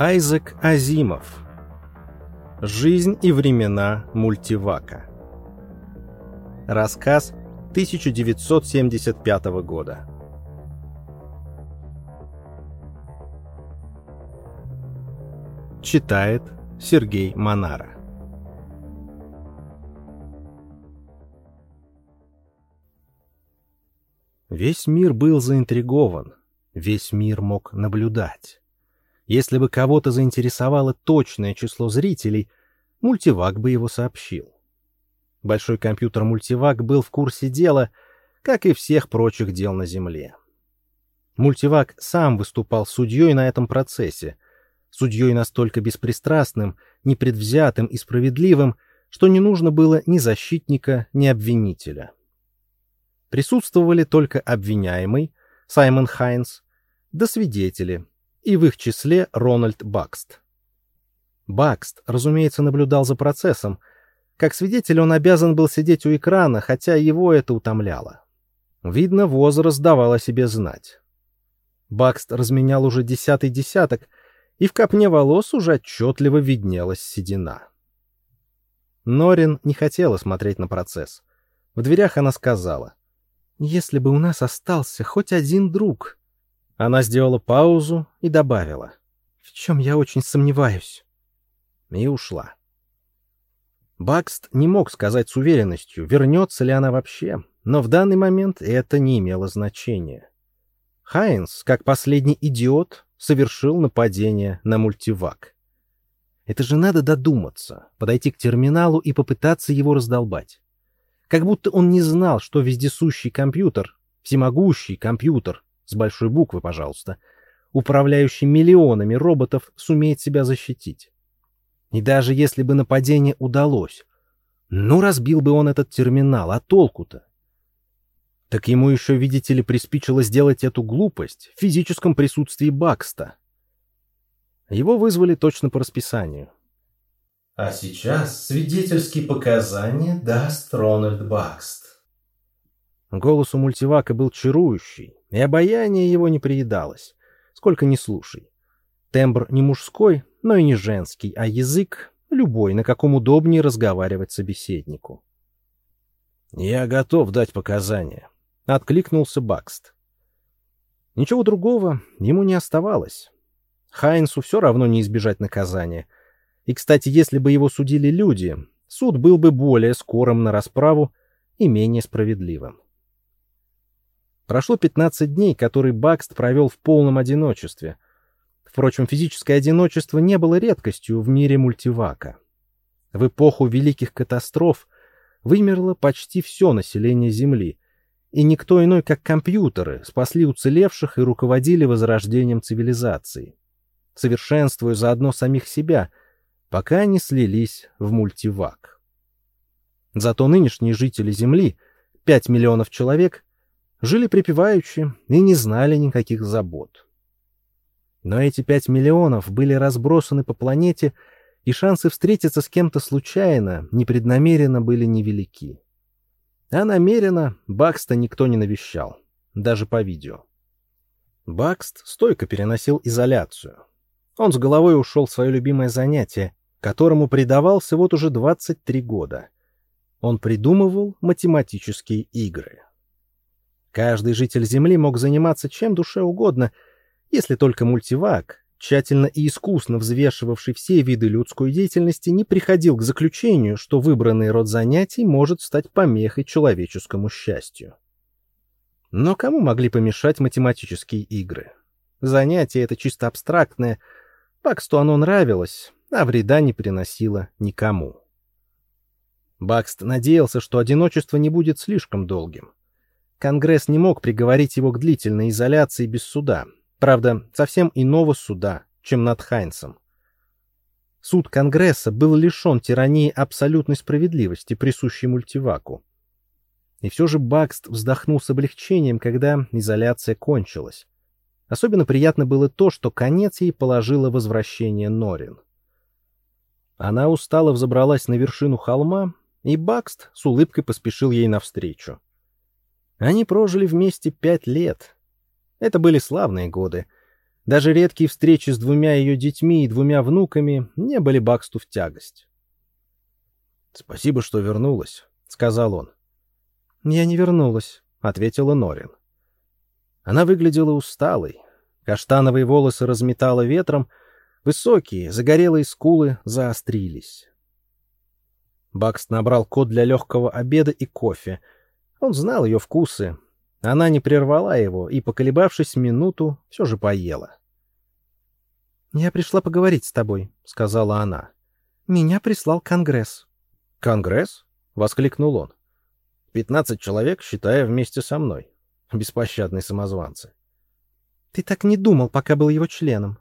Айзек Азимов. Жизнь и времена мультивака Рассказ 1975 года. Читает Сергей Монара. Весь мир был заинтригован, весь мир мог наблюдать. Если бы кого-то заинтересовало точное число зрителей, мультивак бы его сообщил. Большой компьютер мультивак был в курсе дела, как и всех прочих дел на Земле. Мультивак сам выступал судьей на этом процессе, судьей настолько беспристрастным, непредвзятым и справедливым, что не нужно было ни защитника, ни обвинителя. Присутствовали только обвиняемый, Саймон Хайнс, да свидетели, и в их числе Рональд Бакст. Бакст, разумеется, наблюдал за процессом. Как свидетель он обязан был сидеть у экрана, хотя его это утомляло. Видно, возраст давал о себе знать. Бакст разменял уже десятый десяток, и в копне волос уже отчетливо виднелась седина. Норин не хотела смотреть на процесс. В дверях она сказала. «Если бы у нас остался хоть один друг...» Она сделала паузу и добавила. «В чем я очень сомневаюсь». И ушла. Бакст не мог сказать с уверенностью, вернется ли она вообще, но в данный момент это не имело значения. Хайнс, как последний идиот, совершил нападение на мультивак. Это же надо додуматься, подойти к терминалу и попытаться его раздолбать. Как будто он не знал, что вездесущий компьютер, всемогущий компьютер, с большой буквы, пожалуйста, управляющий миллионами роботов, сумеет себя защитить. И даже если бы нападение удалось, ну, разбил бы он этот терминал, а толку-то? Так ему еще, видите ли, приспичило сделать эту глупость в физическом присутствии Бакста. Его вызвали точно по расписанию. А сейчас свидетельские показания даст Рональд Бакст. Голос у мультивака был чарующий, и обаяние его не приедалось, сколько ни слушай. Тембр не мужской, но и не женский, а язык любой, на каком удобнее разговаривать собеседнику. «Я готов дать показания», — откликнулся Бакст. Ничего другого ему не оставалось. Хайнсу все равно не избежать наказания. И, кстати, если бы его судили люди, суд был бы более скорым на расправу и менее справедливым. Прошло 15 дней, которые Бакст провел в полном одиночестве. Впрочем, физическое одиночество не было редкостью в мире мультивака. В эпоху великих катастроф вымерло почти все население Земли, и никто иной, как компьютеры, спасли уцелевших и руководили возрождением цивилизации, совершенствуя заодно самих себя, пока не слились в мультивак. Зато нынешние жители Земли, 5 миллионов человек, жили припеваючи и не знали никаких забот. Но эти пять миллионов были разбросаны по планете, и шансы встретиться с кем-то случайно, непреднамеренно были невелики. А намеренно Бакста никто не навещал, даже по видео. Бакст стойко переносил изоляцию. Он с головой ушел в свое любимое занятие, которому предавался вот уже 23 года. Он придумывал математические игры. Каждый житель Земли мог заниматься чем душе угодно, если только мультивак, тщательно и искусно взвешивавший все виды людской деятельности, не приходил к заключению, что выбранный род занятий может стать помехой человеческому счастью. Но кому могли помешать математические игры? Занятие это чисто абстрактное, Баксту оно нравилось, а вреда не приносило никому. Бакст надеялся, что одиночество не будет слишком долгим. Конгресс не мог приговорить его к длительной изоляции без суда. Правда, совсем иного суда, чем над Хайнсом. Суд Конгресса был лишен тирании абсолютной справедливости, присущей мультиваку. И все же Бакст вздохнул с облегчением, когда изоляция кончилась. Особенно приятно было то, что конец ей положило возвращение Норин. Она устало взобралась на вершину холма, и Бакст с улыбкой поспешил ей навстречу. Они прожили вместе пять лет. Это были славные годы. Даже редкие встречи с двумя ее детьми и двумя внуками не были Баксту в тягость. «Спасибо, что вернулась», — сказал он. «Я не вернулась», — ответила Норин. Она выглядела усталой. Каштановые волосы разметала ветром, высокие, загорелые скулы заострились. Бакст набрал код для легкого обеда и кофе. Он знал ее вкусы. Она не прервала его и, поколебавшись минуту, все же поела. «Я пришла поговорить с тобой», — сказала она. «Меня прислал Конгресс». «Конгресс?» — воскликнул он. «Пятнадцать человек, считая вместе со мной. Беспощадные самозванцы». «Ты так не думал, пока был его членом».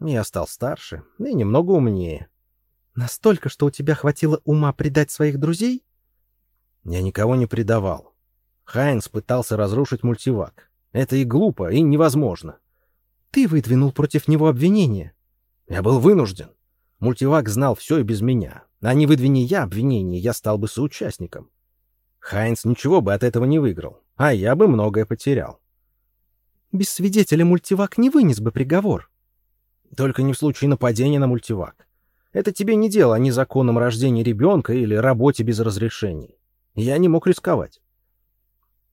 «Я стал старше и немного умнее». Настолько, что у тебя хватило ума предать своих друзей? Я никого не предавал. Хайнс пытался разрушить мультивак. Это и глупо, и невозможно. Ты выдвинул против него обвинение. Я был вынужден. Мультивак знал все и без меня. А не выдвини я обвинение, я стал бы соучастником. Хайнс ничего бы от этого не выиграл, а я бы многое потерял. Без свидетеля мультивак не вынес бы приговор. Только не в случае нападения на мультивак. Это тебе не дело о незаконном рождении ребенка или работе без разрешений. Я не мог рисковать.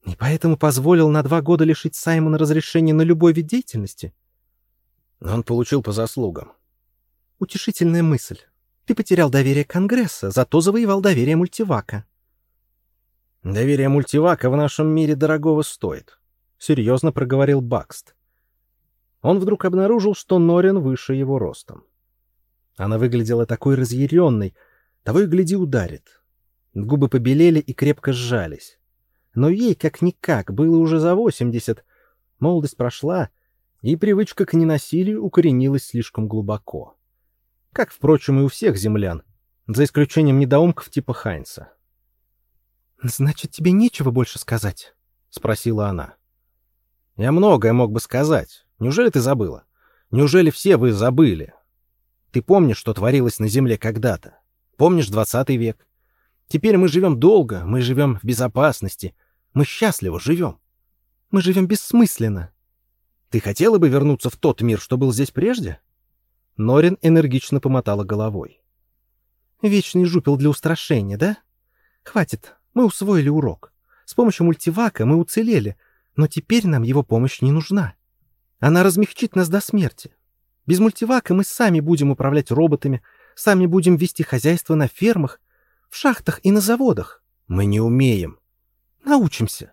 И поэтому позволил на два года лишить Саймона разрешения на любой вид деятельности? Он получил по заслугам. Утешительная мысль. Ты потерял доверие Конгресса, зато завоевал доверие мультивака. Доверие мультивака в нашем мире дорогого стоит, — серьезно проговорил Бакст. Он вдруг обнаружил, что Норин выше его ростом. Она выглядела такой разъяренной, того и гляди ударит. Губы побелели и крепко сжались. Но ей, как-никак, было уже за восемьдесят. Молодость прошла, и привычка к ненасилию укоренилась слишком глубоко. Как, впрочем, и у всех землян, за исключением недоумков типа Хайнса. «Значит, тебе нечего больше сказать?» — спросила она. «Я многое мог бы сказать. Неужели ты забыла? Неужели все вы забыли? Ты помнишь, что творилось на Земле когда-то? Помнишь двадцатый век? Теперь мы живем долго, мы живем в безопасности, мы счастливо живем. Мы живем бессмысленно. Ты хотела бы вернуться в тот мир, что был здесь прежде? Норин энергично помотала головой. Вечный жупел для устрашения, да? Хватит, мы усвоили урок. С помощью мультивака мы уцелели, но теперь нам его помощь не нужна. Она размягчит нас до смерти. Без мультивака мы сами будем управлять роботами, сами будем вести хозяйство на фермах, в шахтах и на заводах. Мы не умеем. Научимся.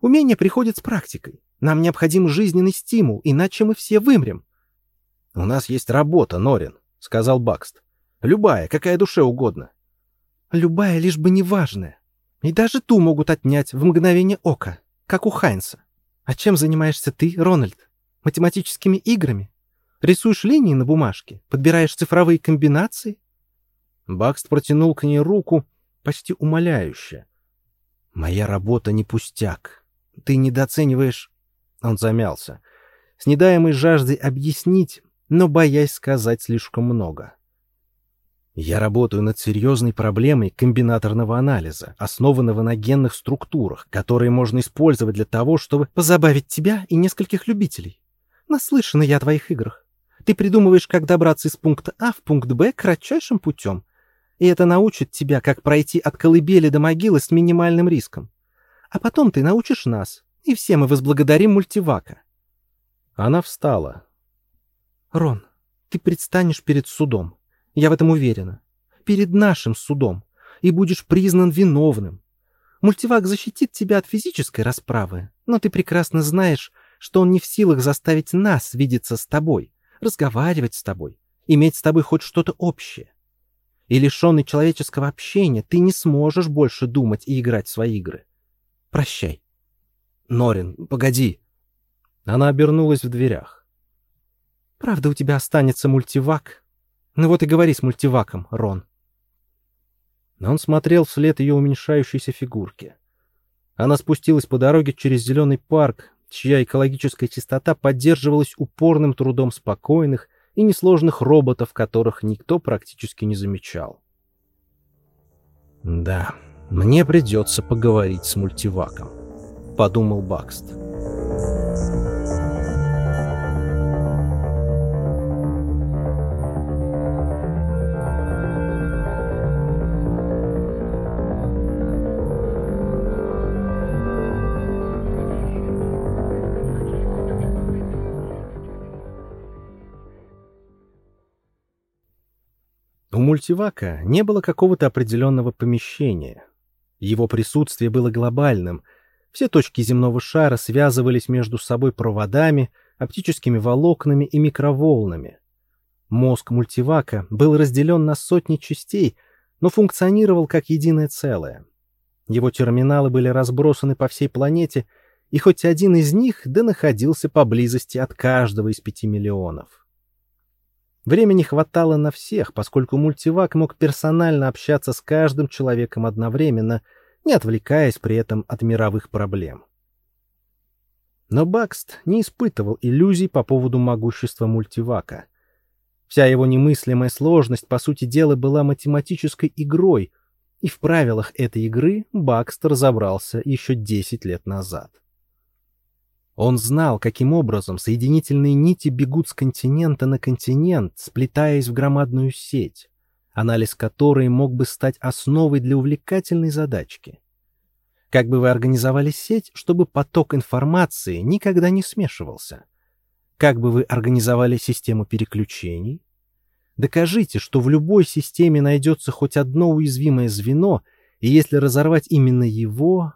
Умение приходит с практикой. Нам необходим жизненный стимул, иначе мы все вымрем. — У нас есть работа, Норин, — сказал Бакст. — Любая, какая душе угодно. — Любая, лишь бы неважная. И даже ту могут отнять в мгновение ока, как у Хайнса. А чем занимаешься ты, Рональд? Математическими играми? Рисуешь линии на бумажке? Подбираешь цифровые комбинации?» Бакст протянул к ней руку, почти умоляюще. «Моя работа не пустяк. Ты недооцениваешь...» Он замялся, с недаемой жаждой объяснить, но боясь сказать слишком много. Я работаю над серьезной проблемой комбинаторного анализа, основанного на генных структурах, которые можно использовать для того, чтобы позабавить тебя и нескольких любителей. Наслышана я о твоих играх. Ты придумываешь, как добраться из пункта А в пункт Б кратчайшим путем. И это научит тебя, как пройти от колыбели до могилы с минимальным риском. А потом ты научишь нас, и все мы возблагодарим мультивака. Она встала. Рон, ты предстанешь перед судом. Я в этом уверена. Перед нашим судом. И будешь признан виновным. Мультивак защитит тебя от физической расправы, но ты прекрасно знаешь, что он не в силах заставить нас видеться с тобой разговаривать с тобой, иметь с тобой хоть что-то общее. И лишенный человеческого общения ты не сможешь больше думать и играть в свои игры. Прощай. Норин, погоди. Она обернулась в дверях. Правда, у тебя останется мультивак? Ну вот и говори с мультиваком, Рон. Но он смотрел вслед ее уменьшающейся фигурке. Она спустилась по дороге через зеленый парк, чья экологическая чистота поддерживалась упорным трудом спокойных и несложных роботов, которых никто практически не замечал. «Да, мне придется поговорить с мультиваком», — подумал Бакст. У мультивака не было какого-то определенного помещения. Его присутствие было глобальным. Все точки земного шара связывались между собой проводами, оптическими волокнами и микроволнами. Мозг мультивака был разделен на сотни частей, но функционировал как единое целое. Его терминалы были разбросаны по всей планете, и хоть один из них да находился поблизости от каждого из пяти миллионов. Времени хватало на всех, поскольку мультивак мог персонально общаться с каждым человеком одновременно, не отвлекаясь при этом от мировых проблем. Но Бакст не испытывал иллюзий по поводу могущества мультивака. Вся его немыслимая сложность, по сути дела, была математической игрой, и в правилах этой игры Бакст разобрался еще 10 лет назад. Он знал, каким образом соединительные нити бегут с континента на континент, сплетаясь в громадную сеть, анализ которой мог бы стать основой для увлекательной задачки. Как бы вы организовали сеть, чтобы поток информации никогда не смешивался? Как бы вы организовали систему переключений? Докажите, что в любой системе найдется хоть одно уязвимое звено, и если разорвать именно его,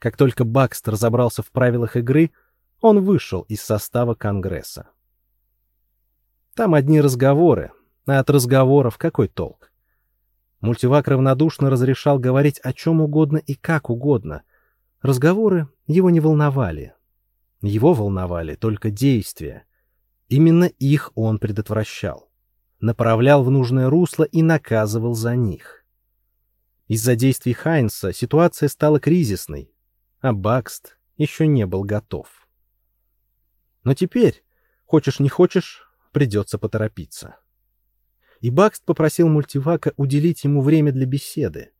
как только Бакст разобрался в правилах игры, он вышел из состава Конгресса. Там одни разговоры, а от разговоров какой толк? Мультивак равнодушно разрешал говорить о чем угодно и как угодно. Разговоры его не волновали. Его волновали только действия. Именно их он предотвращал. Направлял в нужное русло и наказывал за них. Из-за действий Хайнса ситуация стала кризисной, а Бакст еще не был готов. Но теперь, хочешь не хочешь, придется поторопиться. И Бакст попросил мультивака уделить ему время для беседы.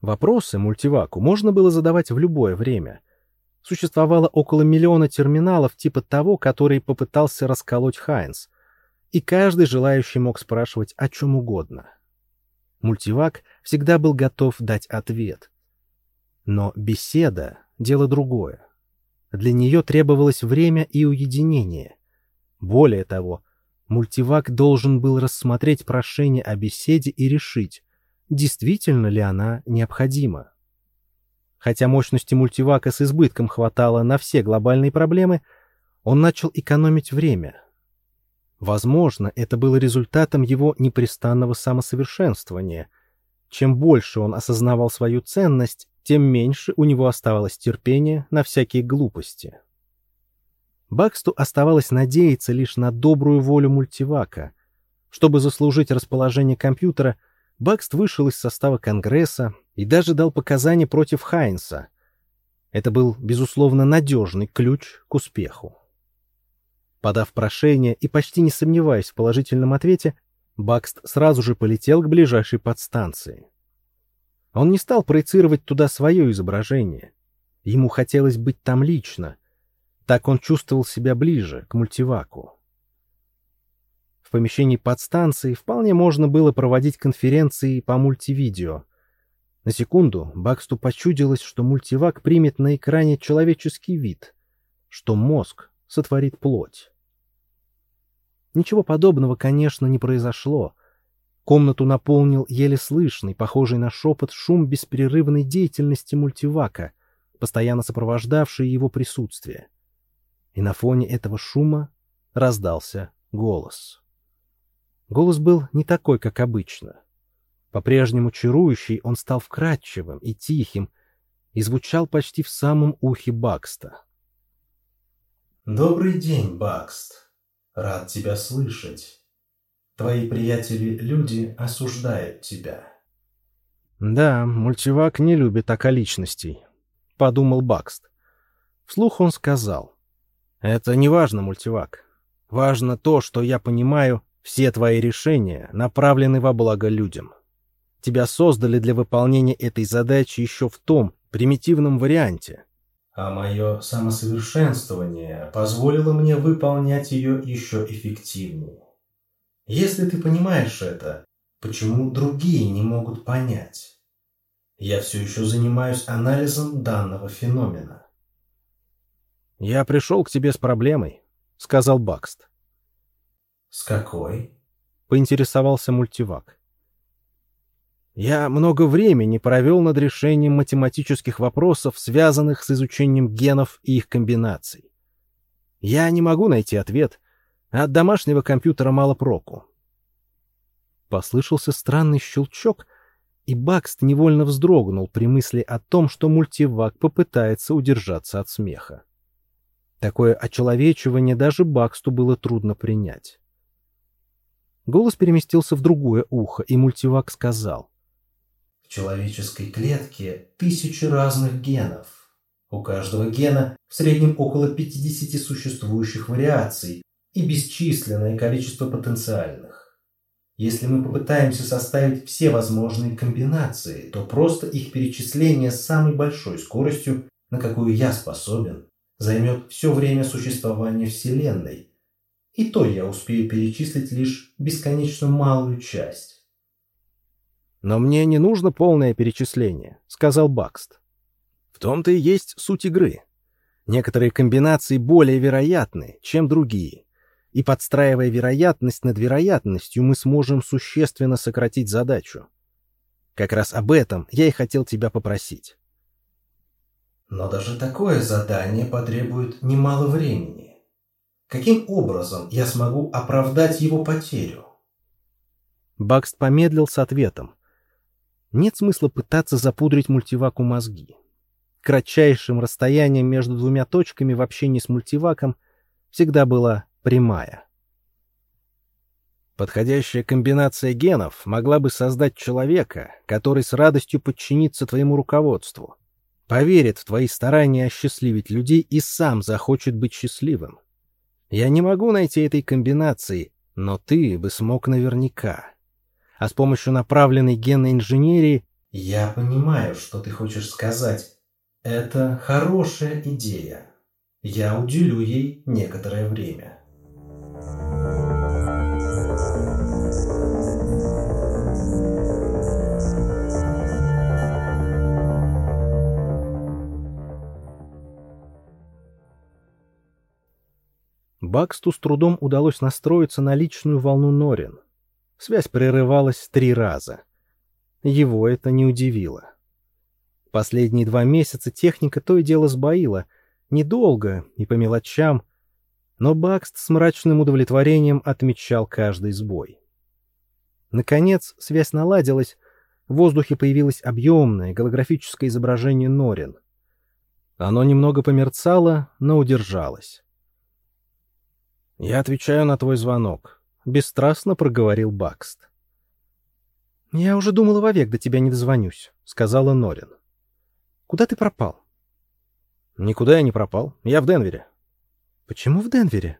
Вопросы мультиваку можно было задавать в любое время. Существовало около миллиона терминалов типа того, который попытался расколоть Хайнс, и каждый желающий мог спрашивать о чем угодно. Мультивак всегда был готов дать ответ — но беседа — дело другое. Для нее требовалось время и уединение. Более того, мультивак должен был рассмотреть прошение о беседе и решить, действительно ли она необходима. Хотя мощности мультивака с избытком хватало на все глобальные проблемы, он начал экономить время. Возможно, это было результатом его непрестанного самосовершенствования. Чем больше он осознавал свою ценность, тем меньше у него оставалось терпения на всякие глупости. Баксту оставалось надеяться лишь на добрую волю мультивака. Чтобы заслужить расположение компьютера, Бакст вышел из состава Конгресса и даже дал показания против Хайнса. Это был, безусловно, надежный ключ к успеху. Подав прошение и почти не сомневаясь в положительном ответе, Бакст сразу же полетел к ближайшей подстанции. Он не стал проецировать туда свое изображение. Ему хотелось быть там лично. Так он чувствовал себя ближе к мультиваку. В помещении подстанции вполне можно было проводить конференции по мультивидео. На секунду Баксту почудилось, что мультивак примет на экране человеческий вид, что мозг сотворит плоть. Ничего подобного, конечно, не произошло — Комнату наполнил еле слышный, похожий на шепот, шум беспрерывной деятельности мультивака, постоянно сопровождавший его присутствие. И на фоне этого шума раздался голос. Голос был не такой, как обычно. По-прежнему чарующий, он стал вкрадчивым и тихим и звучал почти в самом ухе Бакста. «Добрый день, Бакст. Рад тебя слышать. Твои приятели-люди осуждают тебя. Да, мультивак не любит околичностей, — подумал Бакст. Вслух он сказал. Это не важно, мультивак. Важно то, что я понимаю, все твои решения направлены во благо людям. Тебя создали для выполнения этой задачи еще в том примитивном варианте. А мое самосовершенствование позволило мне выполнять ее еще эффективнее. Если ты понимаешь это, почему другие не могут понять? Я все еще занимаюсь анализом данного феномена. «Я пришел к тебе с проблемой», — сказал Бакст. «С какой?» — поинтересовался мультивак. Я много времени провел над решением математических вопросов, связанных с изучением генов и их комбинаций. Я не могу найти ответ, а от домашнего компьютера мало проку. Послышался странный щелчок, и Бакст невольно вздрогнул при мысли о том, что мультивак попытается удержаться от смеха. Такое очеловечивание даже Баксту было трудно принять. Голос переместился в другое ухо, и мультивак сказал — в человеческой клетке тысячи разных генов. У каждого гена в среднем около 50 существующих вариаций и бесчисленное количество потенциальных. Если мы попытаемся составить все возможные комбинации, то просто их перечисление с самой большой скоростью, на какую я способен, займет все время существования Вселенной. И то я успею перечислить лишь бесконечно малую часть. «Но мне не нужно полное перечисление», — сказал Бакст. «В том-то и есть суть игры. Некоторые комбинации более вероятны, чем другие, и подстраивая вероятность над вероятностью, мы сможем существенно сократить задачу. Как раз об этом я и хотел тебя попросить». «Но даже такое задание потребует немало времени. Каким образом я смогу оправдать его потерю?» Бакст помедлил с ответом, нет смысла пытаться запудрить мультиваку мозги. Кратчайшим расстоянием между двумя точками в общении с мультиваком всегда была прямая. Подходящая комбинация генов могла бы создать человека, который с радостью подчинится твоему руководству, поверит в твои старания осчастливить людей и сам захочет быть счастливым. Я не могу найти этой комбинации, но ты бы смог наверняка а с помощью направленной генной инженерии... Я понимаю, что ты хочешь сказать. Это хорошая идея. Я уделю ей некоторое время. Баксту с трудом удалось настроиться на личную волну Норин. Связь прерывалась три раза. Его это не удивило. Последние два месяца техника то и дело сбоила. Недолго и по мелочам. Но Бакст с мрачным удовлетворением отмечал каждый сбой. Наконец, связь наладилась. В воздухе появилось объемное голографическое изображение Норин. Оно немного померцало, но удержалось. «Я отвечаю на твой звонок», бесстрастно проговорил Бакст. «Я уже думала вовек до тебя не дозвонюсь», — сказала Норин. «Куда ты пропал?» «Никуда я не пропал. Я в Денвере». «Почему в Денвере?»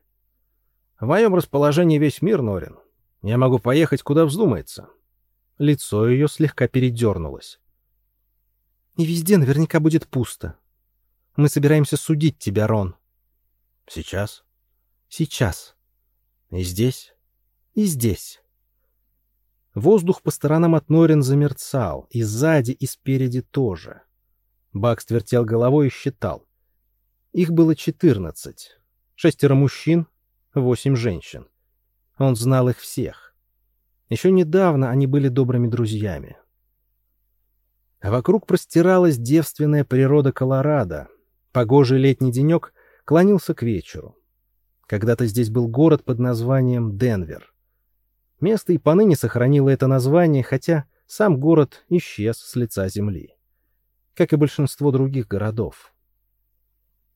«В моем расположении весь мир, Норин. Я могу поехать, куда вздумается». Лицо ее слегка передернулось. «И везде наверняка будет пусто. Мы собираемся судить тебя, Рон». «Сейчас?» «Сейчас. И здесь?» и здесь. Воздух по сторонам от Норин замерцал, и сзади, и спереди тоже. Бакс вертел головой и считал. Их было четырнадцать. Шестеро мужчин, восемь женщин. Он знал их всех. Еще недавно они были добрыми друзьями. А вокруг простиралась девственная природа Колорадо. Погожий летний денек клонился к вечеру. Когда-то здесь был город под названием Денвер. Место и поныне сохранило это название, хотя сам город исчез с лица земли. Как и большинство других городов.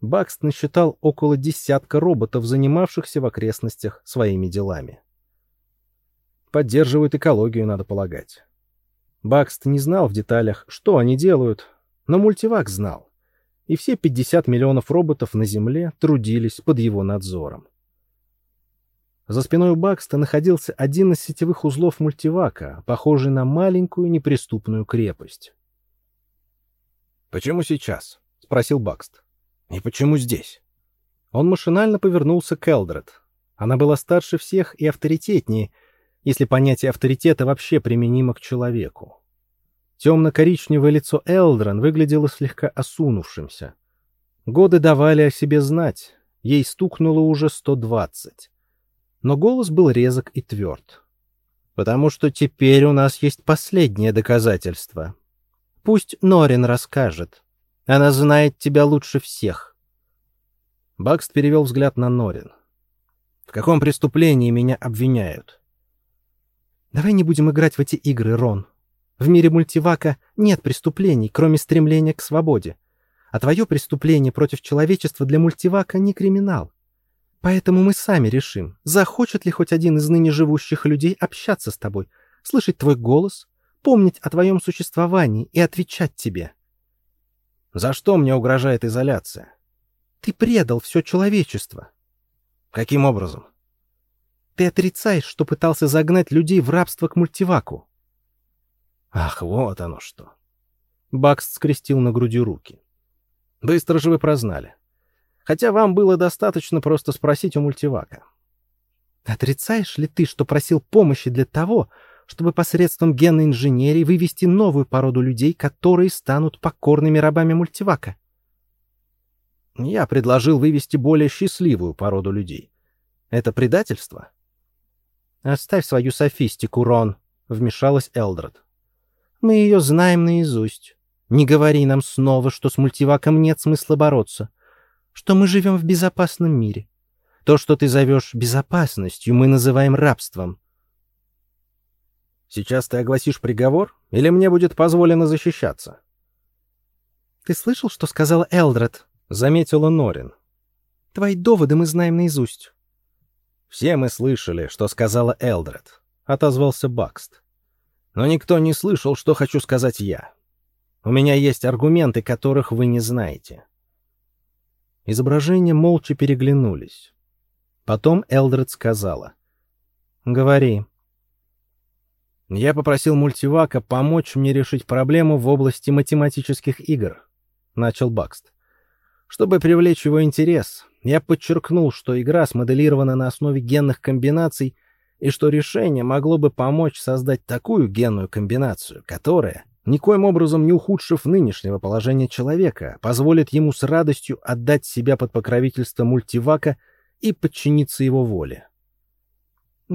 Бакст насчитал около десятка роботов, занимавшихся в окрестностях своими делами. Поддерживают экологию, надо полагать. Бакст не знал в деталях, что они делают, но мультивак знал. И все 50 миллионов роботов на Земле трудились под его надзором. За спиной Бакста находился один из сетевых узлов мультивака, похожий на маленькую неприступную крепость. «Почему сейчас?» — спросил Бакст. «И почему здесь?» Он машинально повернулся к Элдред. Она была старше всех и авторитетнее, если понятие авторитета вообще применимо к человеку. Темно-коричневое лицо Элдрон выглядело слегка осунувшимся. Годы давали о себе знать, ей стукнуло уже сто двадцать но голос был резок и тверд. потому что теперь у нас есть последнее доказательство. Пусть Норин расскажет. Она знает тебя лучше всех. Бакст перевел взгляд на Норин. В каком преступлении меня обвиняют? Давай не будем играть в эти игры, Рон. В мире мультивака нет преступлений, кроме стремления к свободе. А твое преступление против человечества для мультивака не криминал. Поэтому мы сами решим, захочет ли хоть один из ныне живущих людей общаться с тобой, слышать твой голос, помнить о твоем существовании и отвечать тебе. За что мне угрожает изоляция? Ты предал все человечество. Каким образом? Ты отрицаешь, что пытался загнать людей в рабство к мультиваку. Ах, вот оно что. Бакс скрестил на груди руки. Быстро же вы прознали. Хотя вам было достаточно просто спросить у мультивака. Отрицаешь ли ты, что просил помощи для того, чтобы посредством генной инженерии вывести новую породу людей, которые станут покорными рабами мультивака? Я предложил вывести более счастливую породу людей. Это предательство? Оставь свою софистику, Рон, — вмешалась Элдред. Мы ее знаем наизусть. Не говори нам снова, что с мультиваком нет смысла бороться, что мы живем в безопасном мире. То, что ты зовешь безопасностью, мы называем рабством. Сейчас ты огласишь приговор, или мне будет позволено защищаться? Ты слышал, что сказала Элдред? Заметила Норин. Твои доводы мы знаем наизусть. Все мы слышали, что сказала Элдред, отозвался Бакст. Но никто не слышал, что хочу сказать я. У меня есть аргументы, которых вы не знаете. Изображения молча переглянулись. Потом Элдред сказала. «Говори». Я попросил мультивака помочь мне решить проблему в области математических игр, — начал Бакст. Чтобы привлечь его интерес, я подчеркнул, что игра смоделирована на основе генных комбинаций — и что решение могло бы помочь создать такую генную комбинацию, которая, никоим образом не ухудшив нынешнего положения человека, позволит ему с радостью отдать себя под покровительство мультивака и подчиниться его воле.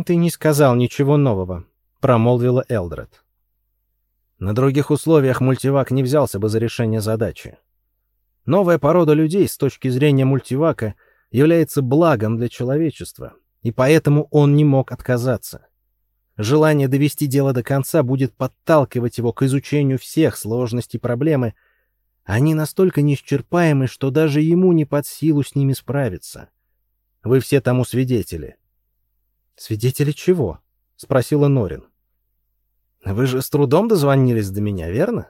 «Ты не сказал ничего нового», — промолвила Элдред. На других условиях мультивак не взялся бы за решение задачи. Новая порода людей с точки зрения мультивака является благом для человечества — и поэтому он не мог отказаться. Желание довести дело до конца будет подталкивать его к изучению всех сложностей проблемы. Они настолько неисчерпаемы, что даже ему не под силу с ними справиться. Вы все тому свидетели. — Свидетели чего? — спросила Норин. — Вы же с трудом дозвонились до меня, верно?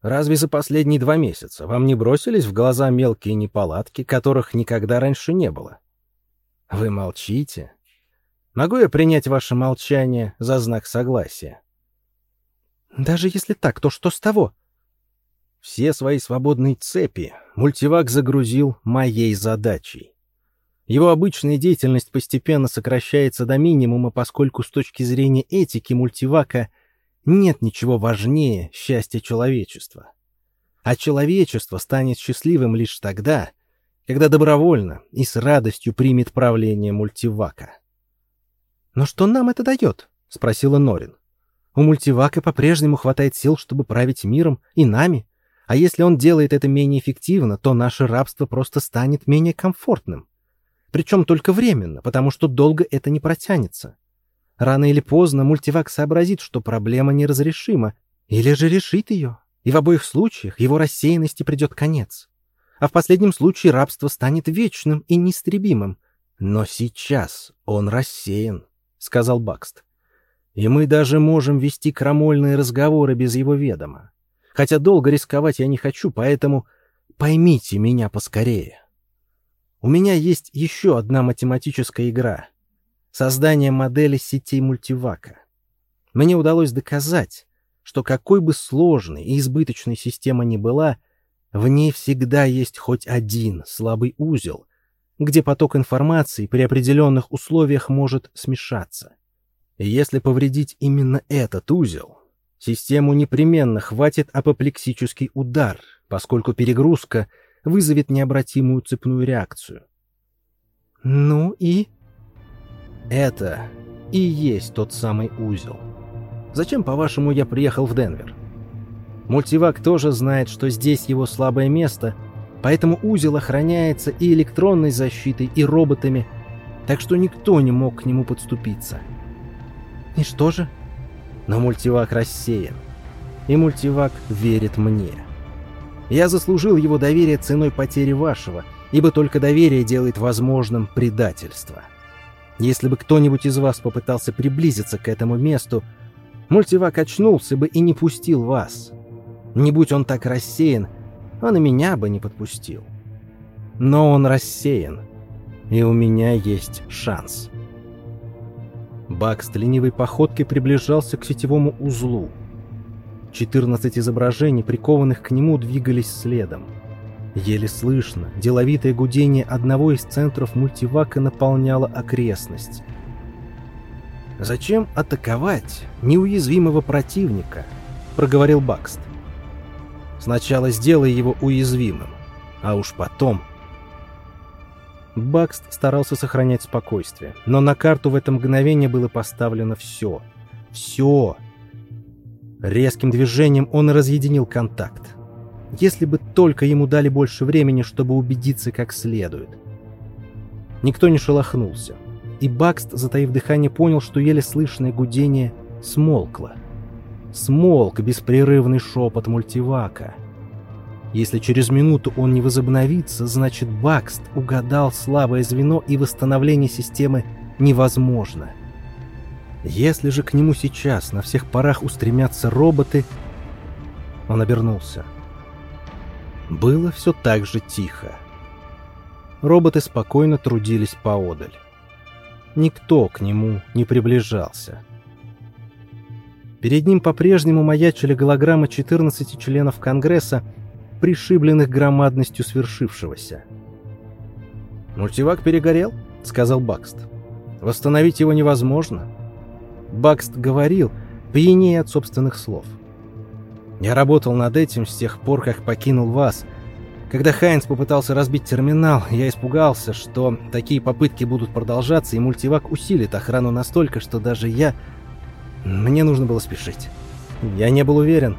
Разве за последние два месяца вам не бросились в глаза мелкие неполадки, которых никогда раньше не было? Вы молчите? Могу я принять ваше молчание за знак согласия? Даже если так, то что с того? Все свои свободные цепи мультивак загрузил моей задачей. Его обычная деятельность постепенно сокращается до минимума, поскольку с точки зрения этики мультивака нет ничего важнее счастья человечества. А человечество станет счастливым лишь тогда, когда добровольно и с радостью примет правление мультивака. «Но что нам это дает?» — спросила Норин. «У мультивака по-прежнему хватает сил, чтобы править миром и нами, а если он делает это менее эффективно, то наше рабство просто станет менее комфортным. Причем только временно, потому что долго это не протянется. Рано или поздно мультивак сообразит, что проблема неразрешима, или же решит ее, и в обоих случаях его рассеянности придет конец а в последнем случае рабство станет вечным и неистребимым. Но сейчас он рассеян, — сказал Бакст. И мы даже можем вести крамольные разговоры без его ведома. Хотя долго рисковать я не хочу, поэтому поймите меня поскорее. У меня есть еще одна математическая игра — создание модели сетей мультивака. Мне удалось доказать, что какой бы сложной и избыточной система ни была — в ней всегда есть хоть один слабый узел, где поток информации при определенных условиях может смешаться. И если повредить именно этот узел, систему непременно хватит апоплексический удар, поскольку перегрузка вызовет необратимую цепную реакцию. Ну и? Это и есть тот самый узел. Зачем, по-вашему, я приехал в Денвер? Мультивак тоже знает, что здесь его слабое место, поэтому узел охраняется и электронной защитой, и роботами, так что никто не мог к нему подступиться. И что же? Но мультивак рассеян, и мультивак верит мне. Я заслужил его доверие ценой потери вашего, ибо только доверие делает возможным предательство. Если бы кто-нибудь из вас попытался приблизиться к этому месту, мультивак очнулся бы и не пустил вас. Не будь он так рассеян, он и меня бы не подпустил. Но он рассеян, и у меня есть шанс. Бакс ленивой походкой приближался к сетевому узлу. 14 изображений, прикованных к нему, двигались следом. Еле слышно, деловитое гудение одного из центров мультивака наполняло окрестность. «Зачем атаковать неуязвимого противника?» — проговорил Бакст. «Сначала сделай его уязвимым, а уж потом...» Бакст старался сохранять спокойствие, но на карту в это мгновение было поставлено все. Все! Резким движением он разъединил контакт. Если бы только ему дали больше времени, чтобы убедиться как следует. Никто не шелохнулся, и Бакст, затаив дыхание, понял, что еле слышное гудение смолкло. Смолк беспрерывный шепот мультивака — если через минуту он не возобновится, значит Бакст угадал слабое звено и восстановление системы невозможно. Если же к нему сейчас на всех парах устремятся роботы... Он обернулся. Было все так же тихо. Роботы спокойно трудились поодаль. Никто к нему не приближался. Перед ним по-прежнему маячили голограммы 14 членов Конгресса, пришибленных громадностью свершившегося. «Мультивак перегорел?» — сказал Бакст. «Восстановить его невозможно». Бакст говорил, пьянее от собственных слов. «Я работал над этим с тех пор, как покинул вас. Когда Хайнс попытался разбить терминал, я испугался, что такие попытки будут продолжаться, и мультивак усилит охрану настолько, что даже я... Мне нужно было спешить. Я не был уверен,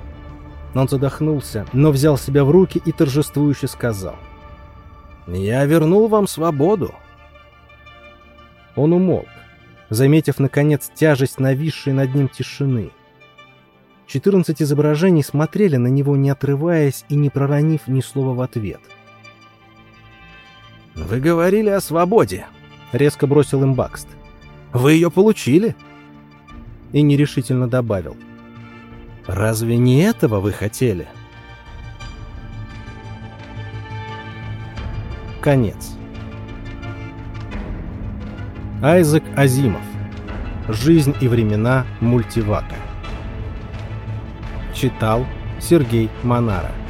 он задохнулся, но взял себя в руки и торжествующе сказал. «Я вернул вам свободу». Он умолк, заметив, наконец, тяжесть нависшей над ним тишины. Четырнадцать изображений смотрели на него, не отрываясь и не проронив ни слова в ответ. «Вы говорили о свободе», — резко бросил им Бакст. «Вы ее получили?» И нерешительно добавил. — Разве не этого вы хотели? Конец. Айзек Азимов. Жизнь и времена мультивака. Читал Сергей Монара.